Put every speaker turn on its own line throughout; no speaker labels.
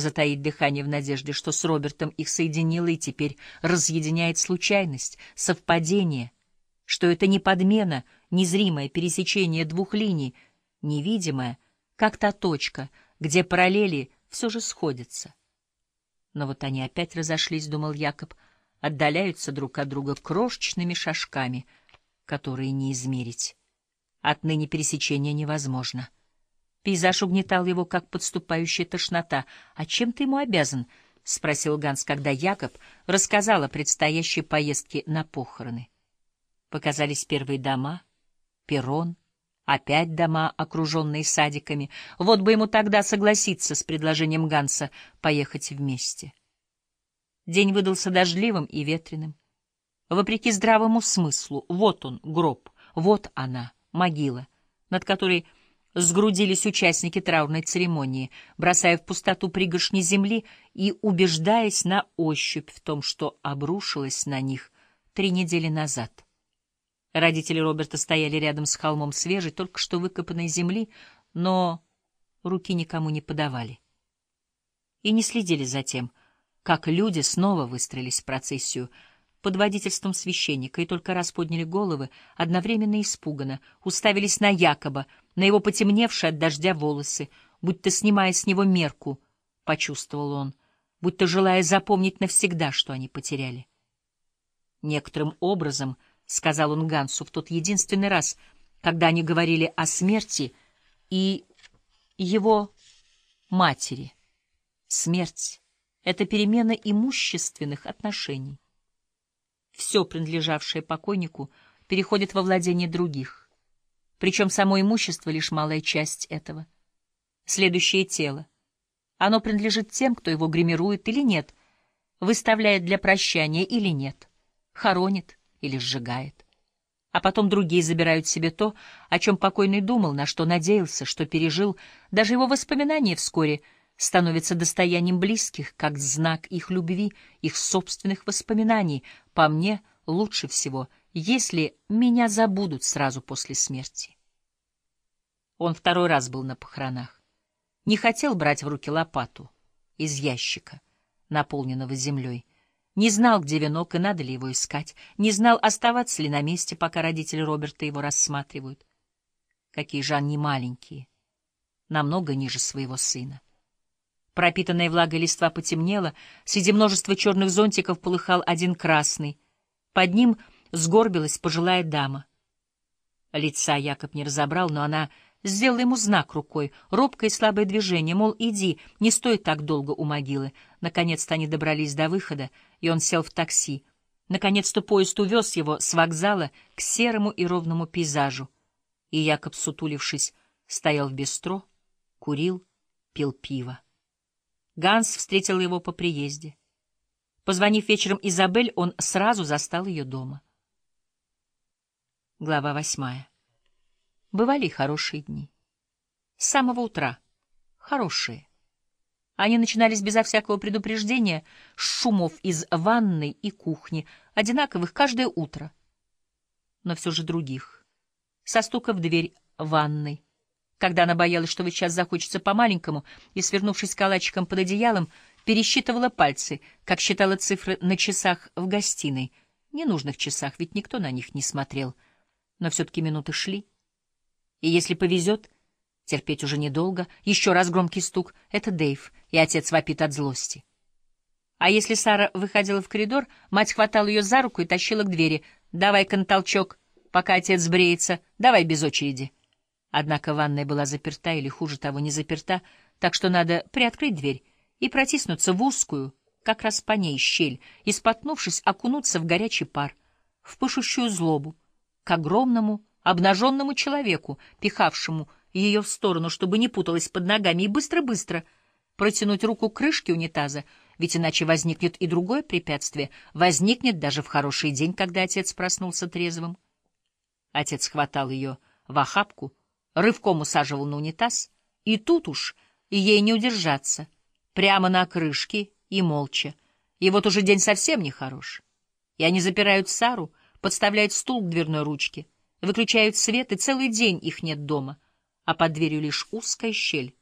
затаить дыхание в надежде, что с Робертом их соединило и теперь разъединяет случайность, совпадение, что это не подмена, незримое пересечение двух линий, невидимое, как та точка, где параллели все же сходятся. Но вот они опять разошлись, — думал Якоб, — отдаляются друг от друга крошечными шажками, которые не измерить. Отныне пересечение невозможно. Пейзаж угнетал его, как подступающая тошнота. «А чем ты ему обязан?» — спросил Ганс, когда Якоб рассказал о предстоящей поездке на похороны. Показались первые дома, перрон, опять дома, окруженные садиками. Вот бы ему тогда согласиться с предложением Ганса поехать вместе. День выдался дождливым и ветреным. Вопреки здравому смыслу, вот он, гроб, вот она, могила, над которой сгрудились участники траурной церемонии, бросая в пустоту пригоршни земли и убеждаясь на ощупь в том, что обрушилось на них три недели назад. Родители Роберта стояли рядом с холмом свежей, только что выкопанной земли, но руки никому не подавали. И не следили за тем, как люди снова выстроились в процессию — под водительством священника и только раз подняли головы, одновременно испуганно, уставились на Якоба, на его потемневшие от дождя волосы, будто снимая с него мерку, почувствовал он, будто желая запомнить навсегда, что они потеряли. Некоторым образом, — сказал он Гансу в тот единственный раз, когда они говорили о смерти и его матери. Смерть — это перемена имущественных отношений все, принадлежавшее покойнику, переходит во владение других. Причем само имущество — лишь малая часть этого. Следующее тело. Оно принадлежит тем, кто его гримирует или нет, выставляет для прощания или нет, хоронит или сжигает. А потом другие забирают себе то, о чем покойный думал, на что надеялся, что пережил, даже его воспоминания вскоре — становится достоянием близких, как знак их любви, их собственных воспоминаний. По мне, лучше всего, если меня забудут сразу после смерти. Он второй раз был на похоронах. Не хотел брать в руки лопату из ящика, наполненного землей. Не знал, где венок и надо ли его искать. Не знал, оставаться ли на месте, пока родители Роберта его рассматривают. Какие же они маленькие, намного ниже своего сына. Пропитанная влагой листва потемнела, среди множества черных зонтиков полыхал один красный. Под ним сгорбилась пожилая дама. Лица Якоб не разобрал, но она сделала ему знак рукой, робкое и слабое движение, мол, иди, не стой так долго у могилы. Наконец-то они добрались до выхода, и он сел в такси. Наконец-то поезд увез его с вокзала к серому и ровному пейзажу. И Якоб, сутулившись, стоял в бистро, курил, пил пиво. Ганс встретил его по приезде. Позвонив вечером Изабель, он сразу застал ее дома. Глава восьмая. Бывали хорошие дни. С самого утра. Хорошие. Они начинались безо всякого предупреждения, с шумов из ванной и кухни, одинаковых каждое утро. Но все же других. Со стука в дверь ванной, когда она боялась, что сейчас захочется по-маленькому, и, свернувшись калачиком под одеялом, пересчитывала пальцы, как считала цифры на часах в гостиной. Ненужных часах, ведь никто на них не смотрел. Но все-таки минуты шли. И если повезет, терпеть уже недолго, еще раз громкий стук — это Дэйв, и отец вопит от злости. А если Сара выходила в коридор, мать хватала ее за руку и тащила к двери. «Давай-ка толчок, пока отец бреется, давай без очереди». Однако ванная была заперта или, хуже того, не заперта, так что надо приоткрыть дверь и протиснуться в узкую, как раз по ней, щель, и, споткнувшись, окунуться в горячий пар, в пышущую злобу, к огромному, обнаженному человеку, пихавшему ее в сторону, чтобы не путалась под ногами, и быстро-быстро протянуть руку к крышке унитаза, ведь иначе возникнет и другое препятствие, возникнет даже в хороший день, когда отец проснулся трезвым. Отец хватал ее в охапку, рывком усаживал на унитаз, и тут уж ей не удержаться, прямо на крышке и молча. И вот уже день совсем нехорош. И они запирают Сару, подставляют стул к дверной ручке, выключают свет, и целый день их нет дома, а под дверью лишь узкая щель.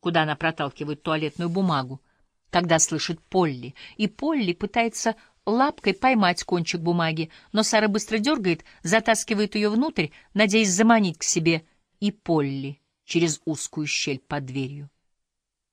куда она проталкивает туалетную бумагу, когда слышит Полли, и Полли пытается лапкой поймать кончик бумаги, но Сара быстро дергает, затаскивает ее внутрь, надеясь заманить к себе и Полли через узкую щель под дверью.